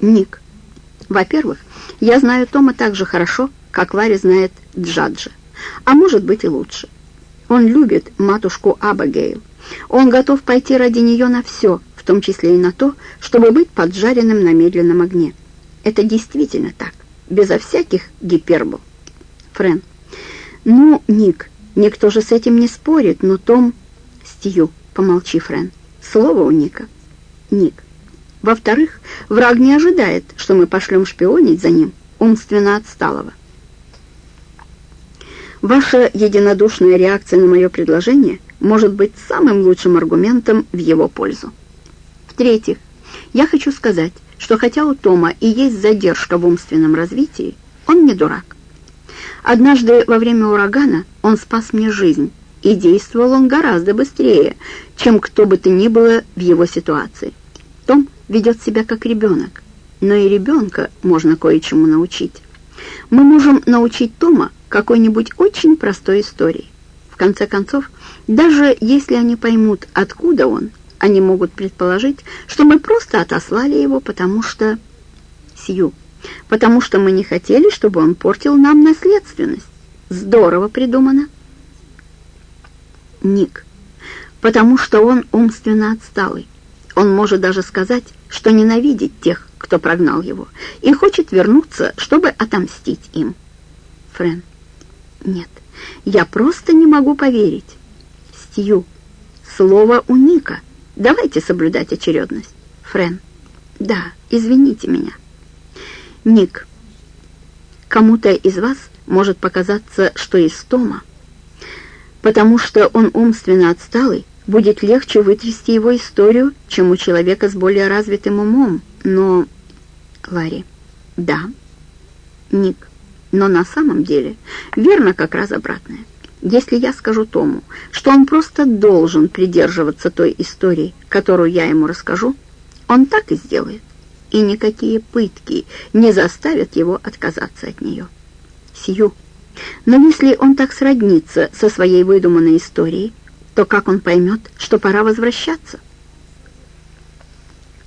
Ник. Во-первых, я знаю Тома так же хорошо, как Ларри знает Джаджа, а может быть и лучше. Он любит матушку Абагейл. Он готов пойти ради нее на все, в том числе и на то, чтобы быть поджаренным на медленном огне. Это действительно так, безо всяких гипербол. Френ. Ну, Ник, никто же с этим не спорит, но Том... Стью, помолчи, Френ. Слово у Ника. Ник. Во-вторых, враг не ожидает, что мы пошлем шпионить за ним умственно отсталого. Ваша единодушная реакция на мое предложение может быть самым лучшим аргументом в его пользу. В-третьих, я хочу сказать, что хотя у Тома и есть задержка в умственном развитии, он не дурак. Однажды во время урагана он спас мне жизнь, и действовал он гораздо быстрее, чем кто бы то ни было в его ситуации. Том ведет себя как ребенок, но и ребенка можно кое-чему научить. Мы можем научить Тома какой-нибудь очень простой истории. В конце концов, даже если они поймут, откуда он, они могут предположить, что мы просто отослали его, потому что... Сью. Потому что мы не хотели, чтобы он портил нам наследственность. Здорово придумано. Ник. Потому что он умственно отсталый. Он может даже сказать, что ненавидит тех, кто прогнал его, и хочет вернуться, чтобы отомстить им. Френ. Нет, я просто не могу поверить. Стью. Слово у Ника. Давайте соблюдать очередность. Френ. Да, извините меня. Ник. Кому-то из вас может показаться, что из Тома, потому что он умственно отсталый, будет легче вытрясти его историю, чем у человека с более развитым умом. Но... Ларри. Да. Ник. Но на самом деле верно как раз обратное. Если я скажу Тому, что он просто должен придерживаться той истории, которую я ему расскажу, он так и сделает. И никакие пытки не заставят его отказаться от нее. Сью. Но если он так сроднится со своей выдуманной историей, то как он поймет, что пора возвращаться?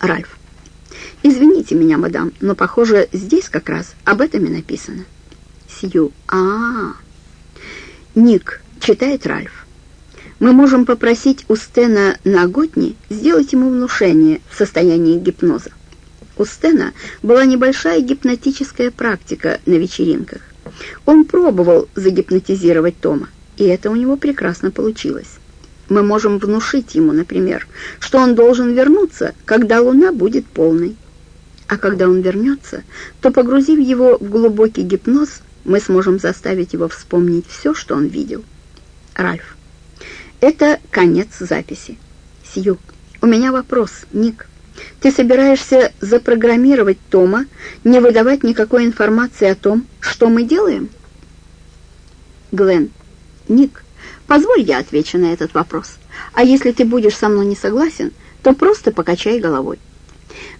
Ральф. Извините меня, мадам, но, похоже, здесь как раз об этом и написано. Сью. А, -а, -а. Ник, читает Ральф. Мы можем попросить у Стена Наготни сделать ему внушение в состоянии гипноза. У Стена была небольшая гипнотическая практика на вечеринках. Он пробовал загипнотизировать Тома, и это у него прекрасно получилось. Мы можем внушить ему, например, что он должен вернуться, когда луна будет полной. А когда он вернется, то, погрузив его в глубокий гипноз, мы сможем заставить его вспомнить все, что он видел. Ральф. Это конец записи. Сью. У меня вопрос, Ник. Ты собираешься запрограммировать Тома, не выдавать никакой информации о том, что мы делаем? Глен. Ник. Позволь я отвечу на этот вопрос. А если ты будешь со мной не согласен, то просто покачай головой.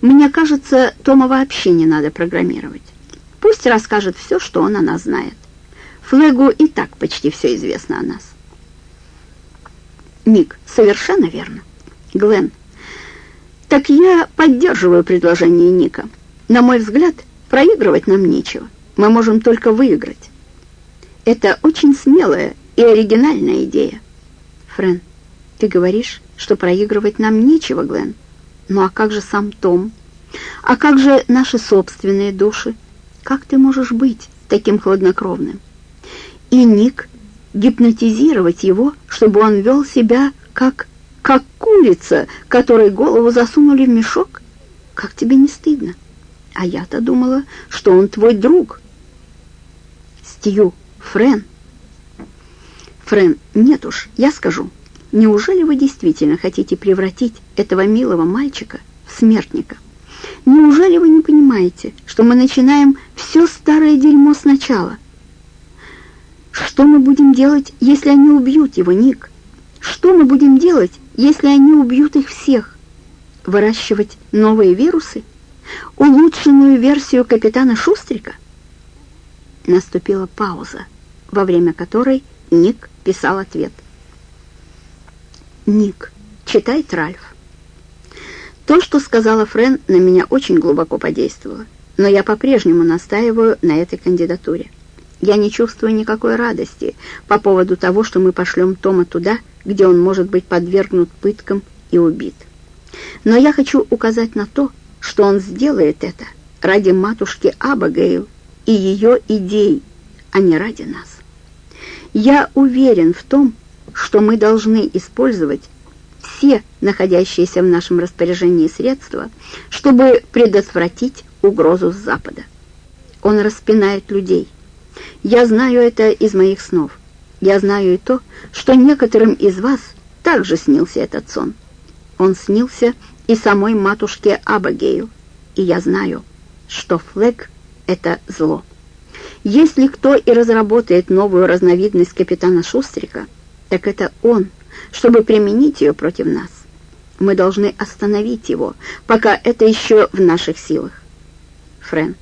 Мне кажется, Тома вообще не надо программировать. Пусть расскажет все, что он о нас знает. Флегу и так почти все известно о нас. Ник, совершенно верно. Глен, так я поддерживаю предложение Ника. На мой взгляд, проигрывать нам нечего. Мы можем только выиграть. Это очень смелая и оригинальная идея. Френ, ты говоришь, что проигрывать нам нечего, Глен. Ну а как же сам Том? А как же наши собственные души? Как ты можешь быть таким хладнокровным? И Ник, гипнотизировать его, чтобы он вел себя как... как курица, которой голову засунули в мешок? Как тебе не стыдно? А я-то думала, что он твой друг. Стью, Френ, Френ, нет уж, я скажу. Неужели вы действительно хотите превратить этого милого мальчика в смертника? Неужели вы не понимаете, что мы начинаем все старое дерьмо сначала? Что мы будем делать, если они убьют его, Ник? Что мы будем делать, если они убьют их всех? Выращивать новые вирусы? Улучшенную версию капитана Шустрика? Наступила пауза, во время которой Ник писал ответ. Ник, читает Ральф. То, что сказала Френ, на меня очень глубоко подействовало, но я по-прежнему настаиваю на этой кандидатуре. Я не чувствую никакой радости по поводу того, что мы пошлем Тома туда, где он может быть подвергнут пыткам и убит. Но я хочу указать на то, что он сделает это ради матушки Абагейл и ее идей, а не ради нас. Я уверен в том, что мы должны использовать все находящиеся в нашем распоряжении средства, чтобы предотвратить угрозу с Запада. Он распинает людей. Я знаю это из моих снов. Я знаю и то, что некоторым из вас также снился этот сон. Он снился и самой матушке Абагейл, и я знаю, что флэг — это зло. Если кто и разработает новую разновидность капитана Шустрика, так это он, чтобы применить ее против нас. Мы должны остановить его, пока это еще в наших силах. Френ,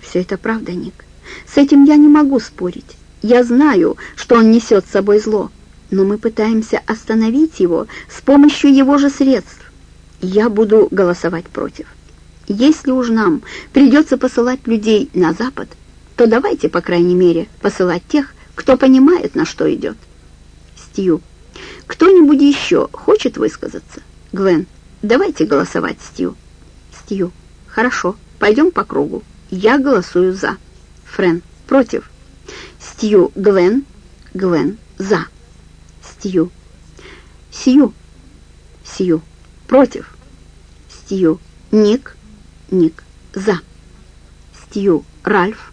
все это правда, Ник. С этим я не могу спорить. Я знаю, что он несет с собой зло, но мы пытаемся остановить его с помощью его же средств. Я буду голосовать против. Если уж нам придется посылать людей на Запад, то давайте, по крайней мере, посылать тех, кто понимает, на что идет. Стью. Кто-нибудь еще хочет высказаться? Гвен, давайте голосовать, Стью. Стью. Хорошо, пойдем по кругу. Я голосую за. Френ. Против. Стью. Гвен. Гвен. За. Стью. Сью. Сью. Против. Стью. Ник. Ник. За. Стью. Ральф.